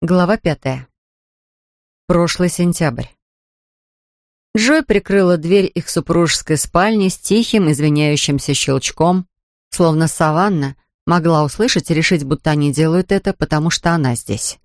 Глава пятая. Прошлый сентябрь. Джой прикрыла дверь их супружеской спальни с тихим, извиняющимся щелчком, словно саванна могла услышать и решить, будто они делают это, потому что она здесь.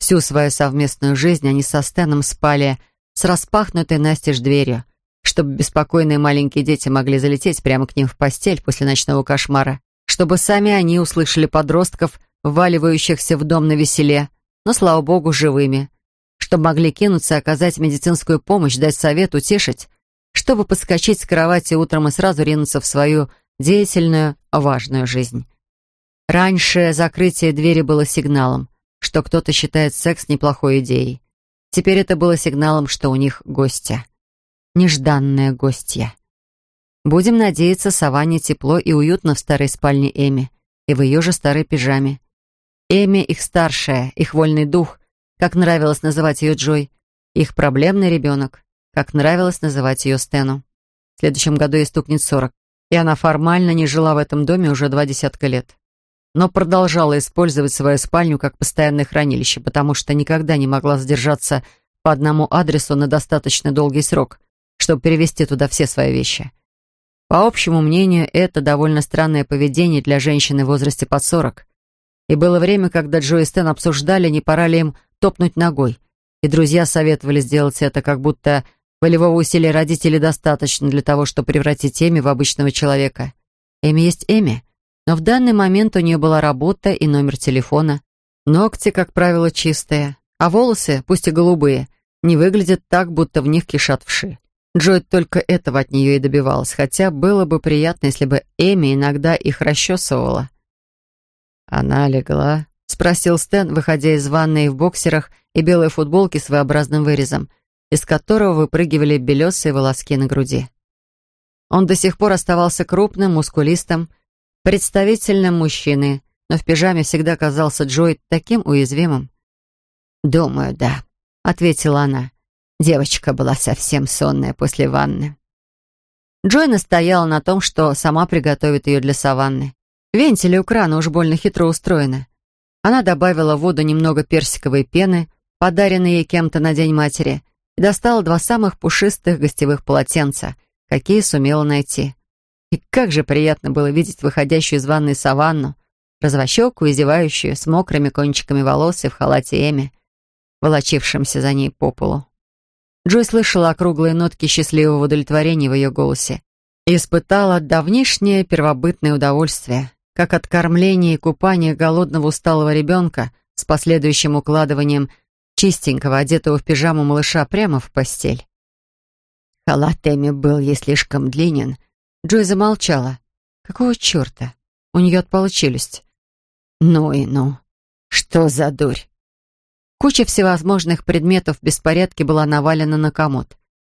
Всю свою совместную жизнь они со Стэном спали с распахнутой настежь дверью, чтобы беспокойные маленькие дети могли залететь прямо к ним в постель после ночного кошмара, чтобы сами они услышали подростков, вваливающихся в дом на веселе, но, слава богу, живыми, чтобы могли кинуться, оказать медицинскую помощь, дать совет, утешить, чтобы подскочить с кровати утром и сразу ринуться в свою деятельную, важную жизнь. Раньше закрытие двери было сигналом, что кто-то считает секс неплохой идеей. Теперь это было сигналом, что у них гостья. Нежданная гостья. Будем надеяться, Саванне тепло и уютно в старой спальне Эми и в ее же старой пижаме. Эми их старшая, их вольный дух, как нравилось называть ее Джой, их проблемный ребенок, как нравилось называть ее Стэну. В следующем году ей стукнет сорок, и она формально не жила в этом доме уже два десятка лет. Но продолжала использовать свою спальню как постоянное хранилище, потому что никогда не могла задержаться по одному адресу на достаточно долгий срок, чтобы перевести туда все свои вещи. По общему мнению, это довольно странное поведение для женщины в возрасте под сорок. И было время, когда Джо и Стэн обсуждали, не пора ли им топнуть ногой. И друзья советовали сделать это, как будто волевого усилия родителей достаточно для того, чтобы превратить Эми в обычного человека. Эми есть Эми, но в данный момент у нее была работа и номер телефона. Ногти, как правило, чистые, а волосы, пусть и голубые, не выглядят так, будто в них кишат вши. Джой только этого от нее и добивалась, хотя было бы приятно, если бы Эми иногда их расчесывала. «Она легла?» — спросил Стэн, выходя из ванной в боксерах и белой футболке с своеобразным вырезом, из которого выпрыгивали белесые волоски на груди. Он до сих пор оставался крупным, мускулистым, представительным мужчиной, но в пижаме всегда казался Джой таким уязвимым. «Думаю, да», — ответила она. Девочка была совсем сонная после ванны. Джой настояла на том, что сама приготовит ее для саванны. Вентили у крана уж больно хитро устроены. Она добавила в воду немного персиковой пены, подаренной ей кем-то на День матери, и достала два самых пушистых гостевых полотенца, какие сумела найти. И как же приятно было видеть выходящую из ванной саванну, развощекую и с мокрыми кончиками волос и в халате Эми, волочившимся за ней по полу. Джой слышала округлые нотки счастливого удовлетворения в ее голосе и испытала давнишнее первобытное удовольствие, как от кормления и купания голодного усталого ребенка с последующим укладыванием чистенького, одетого в пижаму малыша прямо в постель. Халат Эми был ей слишком длинен. Джой замолчала. Какого черта? У нее отпала челюсть. Ну и ну. Что за дурь? Куча всевозможных предметов в беспорядке была навалена на комод.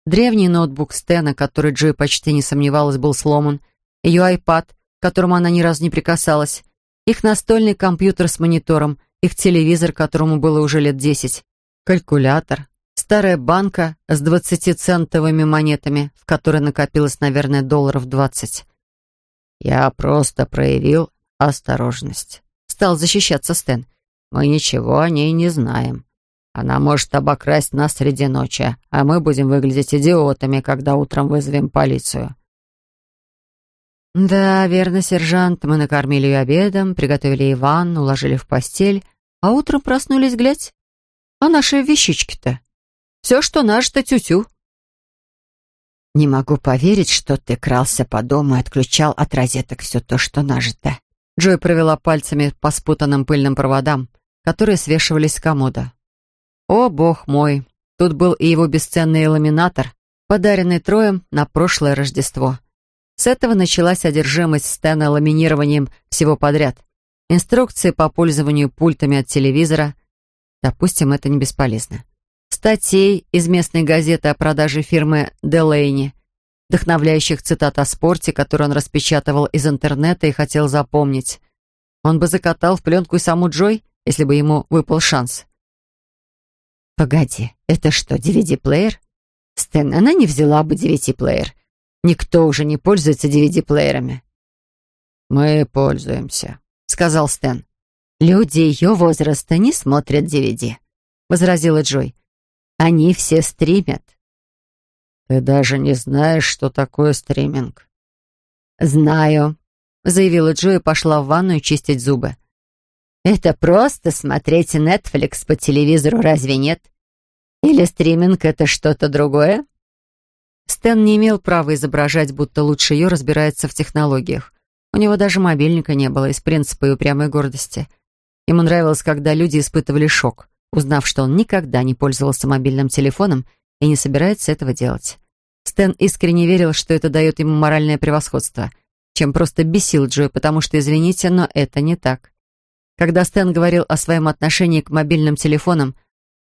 Древний ноутбук Стена, который Джой почти не сомневалась, был сломан. Ее iPad — которому она ни разу не прикасалась, их настольный компьютер с монитором, их телевизор, которому было уже лет десять, калькулятор, старая банка с двадцатицентовыми монетами, в которой накопилось, наверное, долларов двадцать. «Я просто проявил осторожность», — стал защищаться Стэн. «Мы ничего о ней не знаем. Она может обокрасть нас среди ночи, а мы будем выглядеть идиотами, когда утром вызовем полицию. «Да, верно, сержант. Мы накормили ее обедом, приготовили ей ванну, уложили в постель, а утром проснулись, глядь. А наши вещички-то? Все, что наше-то тю-тю». «Не могу поверить, что ты крался по дому и отключал от розеток все то, что нажито». Джой провела пальцами по спутанным пыльным проводам, которые свешивались с комода. «О, бог мой! Тут был и его бесценный ламинатор, подаренный Троем на прошлое Рождество». С этого началась одержимость Стэна ламинированием всего подряд. Инструкции по пользованию пультами от телевизора. Допустим, это не бесполезно. Статей из местной газеты о продаже фирмы Делейни, вдохновляющих цитат о спорте, которые он распечатывал из интернета и хотел запомнить. Он бы закатал в пленку и саму Джой, если бы ему выпал шанс. «Погоди, это что, DVD-плеер?» «Стэн, она не взяла бы DVD-плеер. Никто уже не пользуется DVD-плеерами. «Мы пользуемся», — сказал Стэн. «Люди ее возраста не смотрят DVD», — возразила Джой. «Они все стримят». «Ты даже не знаешь, что такое стриминг». «Знаю», — заявила Джой и пошла в ванную чистить зубы. «Это просто смотреть Netflix по телевизору, разве нет? Или стриминг — это что-то другое?» Стэн не имел права изображать, будто лучше ее разбирается в технологиях. У него даже мобильника не было из принципа и упрямой гордости. Ему нравилось, когда люди испытывали шок, узнав, что он никогда не пользовался мобильным телефоном и не собирается этого делать. Стэн искренне верил, что это дает ему моральное превосходство, чем просто бесил Джой, потому что, извините, но это не так. Когда Стэн говорил о своем отношении к мобильным телефонам,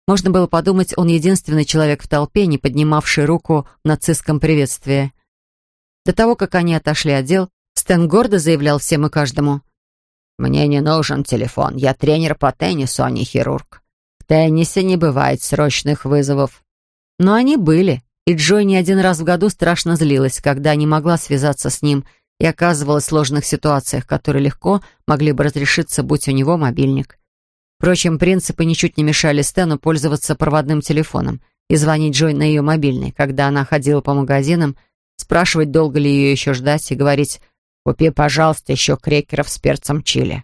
можно было подумать, он единственный человек в толпе, не поднимавший руку в нацистском приветствии. До того, как они отошли от дел, Стэн гордо заявлял всем и каждому. «Мне не нужен телефон. Я тренер по теннису, а не хирург. В теннисе не бывает срочных вызовов». Но они были, и Джой не один раз в году страшно злилась, когда не могла связаться с ним и оказывалась в сложных ситуациях, которые легко могли бы разрешиться, будь у него мобильник. Впрочем, принципы ничуть не мешали Стэну пользоваться проводным телефоном и звонить Джой на ее мобильный, когда она ходила по магазинам, спрашивать, долго ли ее еще ждать, и говорить «Купи, пожалуйста, еще крекеров с перцем чили».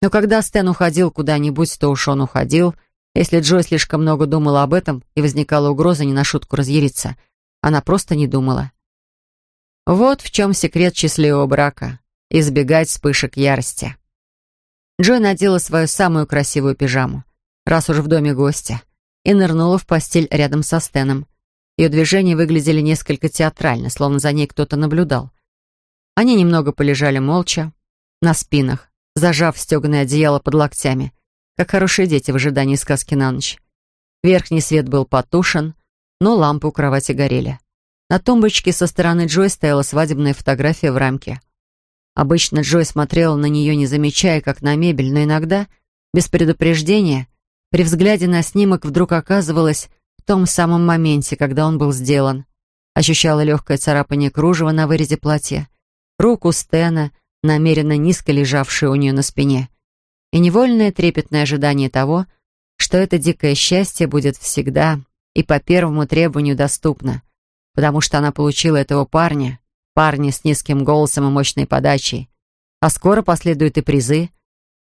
Но когда Стэн уходил куда-нибудь, то уж он уходил. Если Джой слишком много думала об этом и возникала угроза не на шутку разъяриться, она просто не думала. Вот в чем секрет счастливого брака — избегать вспышек ярости. Джой надела свою самую красивую пижаму, раз уж в доме гостя, и нырнула в постель рядом со Стеном. Ее движения выглядели несколько театрально, словно за ней кто-то наблюдал. Они немного полежали молча, на спинах, зажав стеганое одеяло под локтями, как хорошие дети в ожидании сказки на ночь. Верхний свет был потушен, но лампы у кровати горели. На тумбочке со стороны Джой стояла свадебная фотография в рамке. Обычно Джой смотрела на нее, не замечая, как на мебель, но иногда, без предупреждения, при взгляде на снимок вдруг оказывалась в том самом моменте, когда он был сделан. Ощущала легкое царапание кружева на вырезе платья, руку Стена, намеренно низко лежавшую у нее на спине, и невольное трепетное ожидание того, что это дикое счастье будет всегда и по первому требованию доступно, потому что она получила этого парня, парни с низким голосом и мощной подачей. А скоро последуют и призы.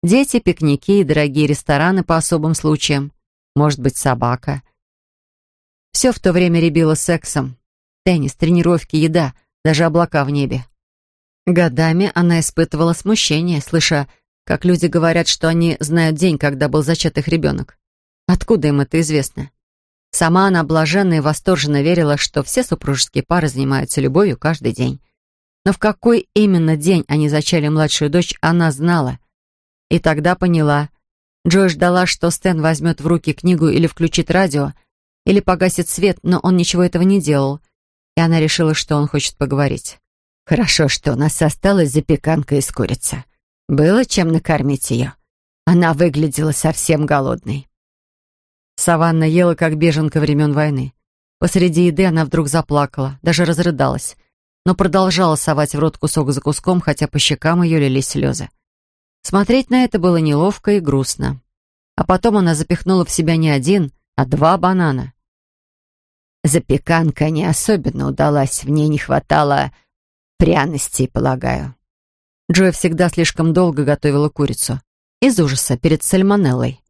Дети, пикники и дорогие рестораны по особым случаям. Может быть, собака. Все в то время рябило сексом. Теннис, тренировки, еда, даже облака в небе. Годами она испытывала смущение, слыша, как люди говорят, что они знают день, когда был зачат их ребенок. Откуда им это известно? Сама она блаженно и восторженно верила, что все супружеские пары занимаются любовью каждый день. Но в какой именно день они зачали младшую дочь, она знала. И тогда поняла. Джой ждала, что Стэн возьмет в руки книгу или включит радио, или погасит свет, но он ничего этого не делал. И она решила, что он хочет поговорить. «Хорошо, что у нас осталась запеканка из курицы. Было чем накормить ее. Она выглядела совсем голодной». Саванна ела, как беженка времен войны. Посреди еды она вдруг заплакала, даже разрыдалась, но продолжала совать в рот кусок за куском, хотя по щекам ее лились слезы. Смотреть на это было неловко и грустно. А потом она запихнула в себя не один, а два банана. Запеканка не особенно удалась, в ней не хватало пряностей, полагаю. Джой всегда слишком долго готовила курицу. Из ужаса перед сальмонеллой.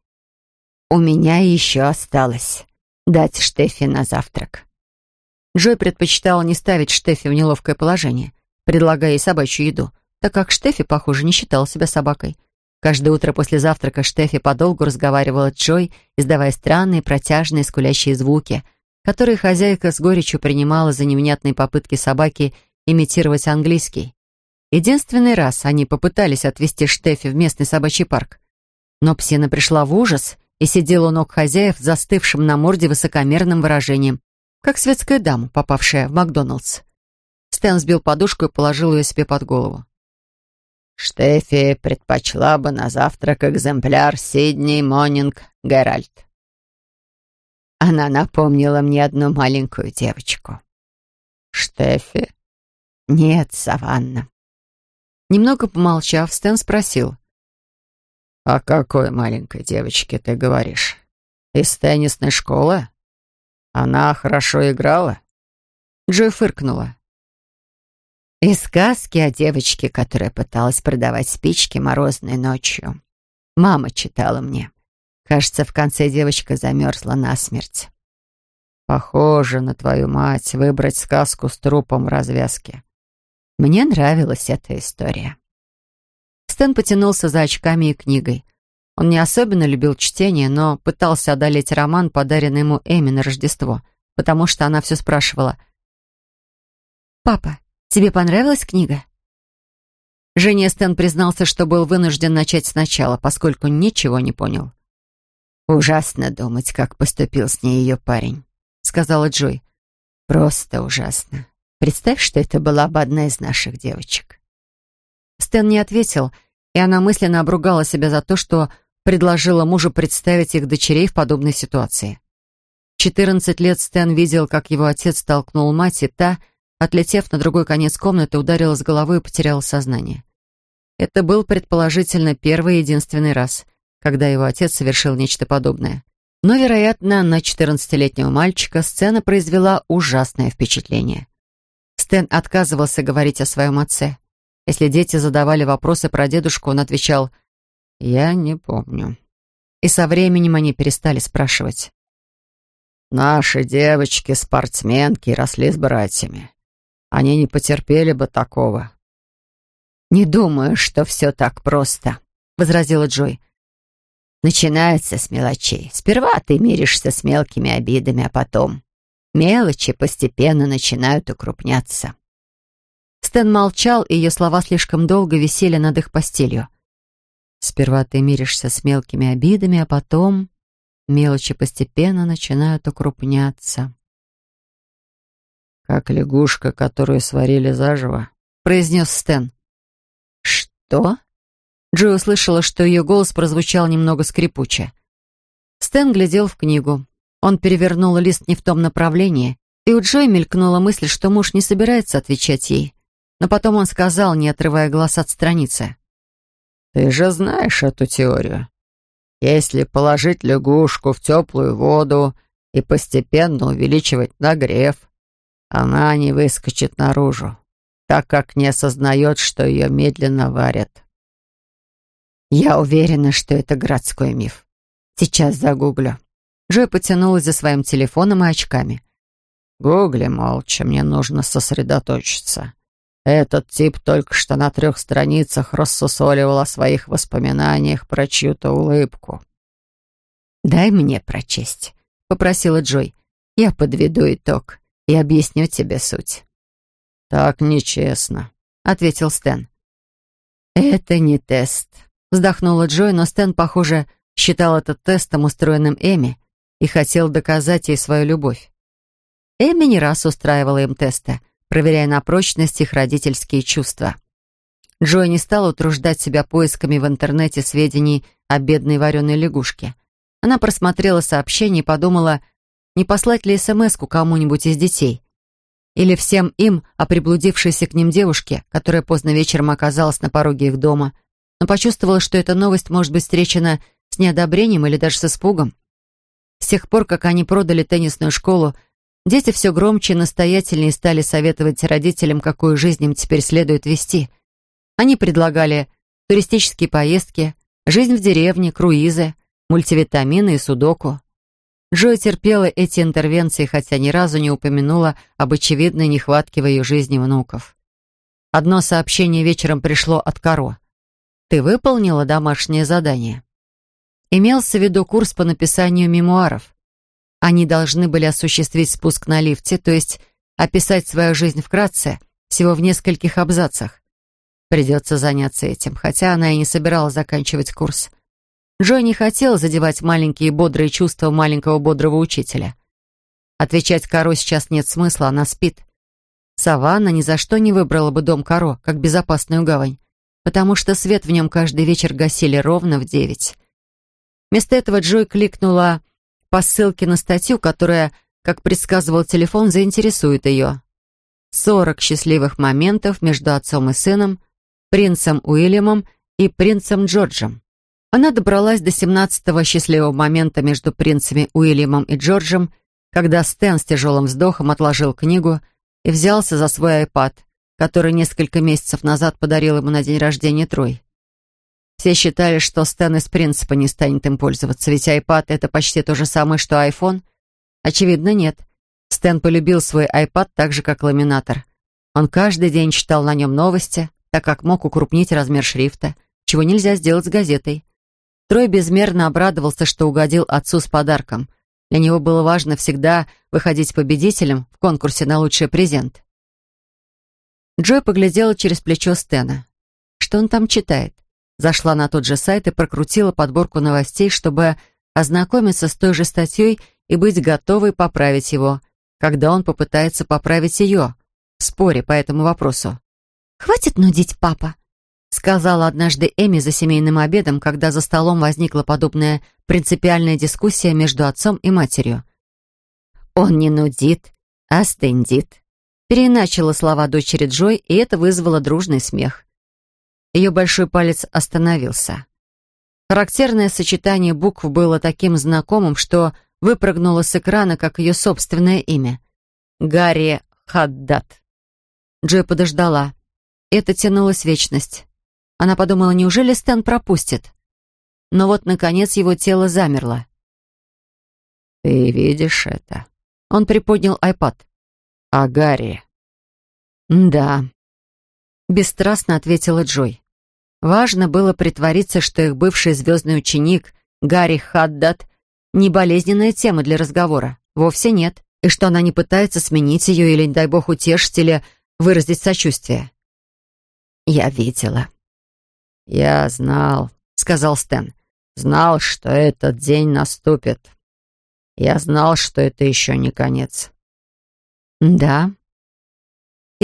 «У меня еще осталось. Дать Штефи на завтрак». Джой предпочитала не ставить Штефи в неловкое положение, предлагая ей собачью еду, так как Штефи, похоже, не считала себя собакой. Каждое утро после завтрака Штефи подолгу разговаривала с Джой, издавая странные, протяжные, скулящие звуки, которые хозяйка с горечью принимала за невнятные попытки собаки имитировать английский. Единственный раз они попытались отвезти Штефи в местный собачий парк. Но псина пришла в ужас и сидела у ног хозяев, застывшим на морде высокомерным выражением, как светская дама, попавшая в Макдоналдс. Стэн сбил подушку и положил ее себе под голову. «Штефи предпочла бы на завтрак экземпляр Сидни Монинг Геральт. Она напомнила мне одну маленькую девочку». «Штефи?» «Нет, Саванна». Немного помолчав, Стэн спросил. «О какой маленькой девочке ты говоришь? Из теннисной школы? Она хорошо играла?» Джой фыркнула. Из сказки о девочке, которая пыталась продавать спички морозной ночью. Мама читала мне. Кажется, в конце девочка замерзла насмерть. Похоже на твою мать выбрать сказку с трупом в развязке. Мне нравилась эта история. Стэн потянулся за очками и книгой. Он не особенно любил чтение, но пытался одолеть роман, подаренный ему Эми на Рождество, потому что она все спрашивала. «Папа, тебе понравилась книга?» Жене Стэн признался, что был вынужден начать сначала, поскольку ничего не понял. «Ужасно думать, как поступил с ней ее парень», — сказала Джой. «Просто ужасно. Представь, что это была бы одна из наших девочек». Стэн не ответил, и она мысленно обругала себя за то, что предложила мужу представить их дочерей в подобной ситуации. В 14 лет Стэн видел, как его отец толкнул мать, и та, отлетев на другой конец комнаты, ударила с головой и потеряла сознание. Это был, предположительно, первый и единственный раз, когда его отец совершил нечто подобное. Но, вероятно, на 14-летнего мальчика сцена произвела ужасное впечатление. Стэн отказывался говорить о своем отце. Если дети задавали вопросы про дедушку, он отвечал «Я не помню». И со временем они перестали спрашивать. «Наши девочки-спортсменки росли с братьями. Они не потерпели бы такого». «Не думаю, что все так просто», — возразила Джой. «Начинается с мелочей. Сперва ты миришься с мелкими обидами, а потом мелочи постепенно начинают укрупняться». Стэн молчал, и ее слова слишком долго висели над их постелью. Сперва ты миришься с мелкими обидами, а потом мелочи постепенно начинают укрупняться. «Как лягушка, которую сварили заживо», — произнес Стэн. «Что?» Джой услышала, что ее голос прозвучал немного скрипуче. Стэн глядел в книгу. Он перевернул лист не в том направлении, и у Джой мелькнула мысль, что муж не собирается отвечать ей. Но потом он сказал, не отрывая глаз от страницы. «Ты же знаешь эту теорию. Если положить лягушку в теплую воду и постепенно увеличивать нагрев, она не выскочит наружу, так как не осознает, что ее медленно варят». «Я уверена, что это городской миф. Сейчас загуглю». Джой потянулась за своим телефоном и очками. «Гугли молча, мне нужно сосредоточиться». Этот тип только что на трех страницах рассусоливал о своих воспоминаниях про чью-то улыбку. «Дай мне прочесть», — попросила Джой. «Я подведу итог и объясню тебе суть». «Так нечестно», — ответил Стэн. «Это не тест», — вздохнула Джой, но Стэн, похоже, считал этот тестом, устроенным Эми, и хотел доказать ей свою любовь. Эми не раз устраивала им тесты — проверяя на прочность их родительские чувства. Джой не стала утруждать себя поисками в интернете сведений о бедной вареной лягушке. Она просмотрела сообщение и подумала, не послать ли смс кому-нибудь из детей. Или всем им о приблудившейся к ним девушке, которая поздно вечером оказалась на пороге их дома, но почувствовала, что эта новость может быть встречена с неодобрением или даже с испугом. С тех пор, как они продали теннисную школу, Дети все громче и настоятельнее стали советовать родителям, какую жизнь им теперь следует вести. Они предлагали туристические поездки, жизнь в деревне, круизы, мультивитамины и судоку. Джой терпела эти интервенции, хотя ни разу не упомянула об очевидной нехватке в ее жизни внуков. Одно сообщение вечером пришло от Каро. «Ты выполнила домашнее задание?» Имелся в виду курс по написанию мемуаров. Они должны были осуществить спуск на лифте, то есть описать свою жизнь вкратце, всего в нескольких абзацах. Придется заняться этим, хотя она и не собиралась заканчивать курс. Джой не хотела задевать маленькие бодрые чувства маленького бодрого учителя. Отвечать Каро сейчас нет смысла, она спит. Саванна ни за что не выбрала бы дом Каро как безопасную гавань, потому что свет в нем каждый вечер гасили ровно в девять. Вместо этого Джой кликнула по ссылке на статью, которая, как предсказывал телефон, заинтересует ее. Сорок счастливых моментов между отцом и сыном, принцем Уильямом и принцем Джорджем. Она добралась до семнадцатого счастливого момента между принцами Уильямом и Джорджем, когда Стэн с тяжелым вздохом отложил книгу и взялся за свой айпад, который несколько месяцев назад подарил ему на день рождения Трой. Все считали, что Стэн из принципа не станет им пользоваться, ведь iPad — это почти то же самое, что iPhone. Очевидно, нет. Стэн полюбил свой iPad так же, как ламинатор. Он каждый день читал на нем новости, так как мог укрупнить размер шрифта, чего нельзя сделать с газетой. Трой безмерно обрадовался, что угодил отцу с подарком. Для него было важно всегда выходить победителем в конкурсе на лучший презент. Джой поглядела через плечо Стена. Что он там читает? Зашла на тот же сайт и прокрутила подборку новостей, чтобы ознакомиться с той же статьей и быть готовой поправить его, когда он попытается поправить ее в споре по этому вопросу. «Хватит нудить, папа», сказала однажды Эми за семейным обедом, когда за столом возникла подобная принципиальная дискуссия между отцом и матерью. «Он не нудит, а стендит», переиначила слова дочери Джой, и это вызвало дружный смех. Ее большой палец остановился. Характерное сочетание букв было таким знакомым, что выпрыгнуло с экрана, как ее собственное имя. Гарри Хаддат. Джой подождала. Это тянулась вечность. Она подумала, неужели Стэн пропустит? Но вот, наконец, его тело замерло. «Ты видишь это?» Он приподнял айпад. «А Гарри?» «Да», — бесстрастно ответила Джой. Важно было притвориться, что их бывший звездный ученик Гарри Хаддат не болезненная тема для разговора. Вовсе нет. И что она не пытается сменить ее или, не дай бог, утешить или выразить сочувствие. «Я видела», «Я знал», — сказал Стэн. «Знал, что этот день наступит. Я знал, что это еще не конец». «Да».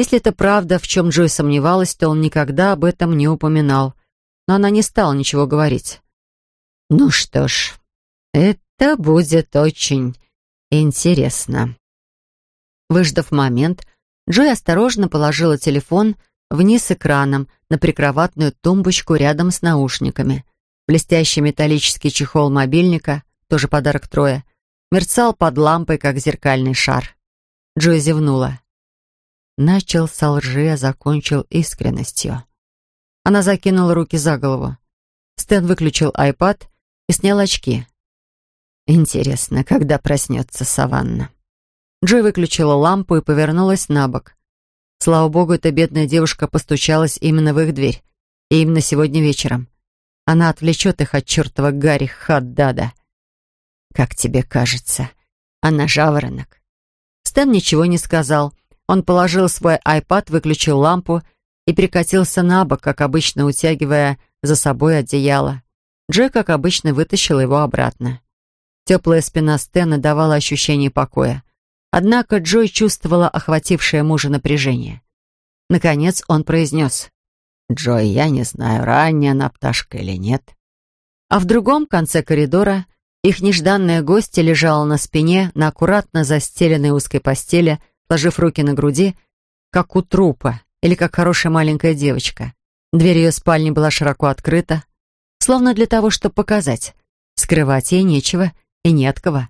Если это правда, в чем Джой сомневалась, то он никогда об этом не упоминал. Но она не стала ничего говорить. «Ну что ж, это будет очень интересно». Выждав момент, Джой осторожно положила телефон вниз экраном на прикроватную тумбочку рядом с наушниками. Блестящий металлический чехол мобильника, тоже подарок Троя, мерцал под лампой, как зеркальный шар. Джой зевнула. Начал со лжи, а закончил искренностью. Она закинула руки за голову. Стэн выключил айпад и снял очки. Интересно, когда проснется Саванна? Джой выключила лампу и повернулась на бок. Слава богу, эта бедная девушка постучалась именно в их дверь. И именно сегодня вечером. Она отвлечет их от чертова Гарри Хаддада. «Как тебе кажется, она жаворонок?» Стэн ничего не сказал. Он положил свой айпад, выключил лампу и перекатился на бок, как обычно, утягивая за собой одеяло. Джой, как обычно, вытащил его обратно. Теплая спина Стэна давала ощущение покоя. Однако Джой чувствовала охватившее мужа напряжение. Наконец он произнес. «Джой, я не знаю, ранняя она пташка или нет». А в другом конце коридора их нежданная гостья лежала на спине на аккуратно застеленной узкой постели, сложив руки на груди, как у трупа или как хорошая маленькая девочка. Дверь ее спальни была широко открыта, словно для того, чтобы показать. Скрывать ей нечего и не от кого.